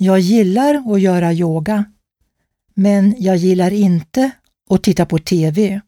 Jag gillar att göra yoga, men jag gillar inte att titta på TV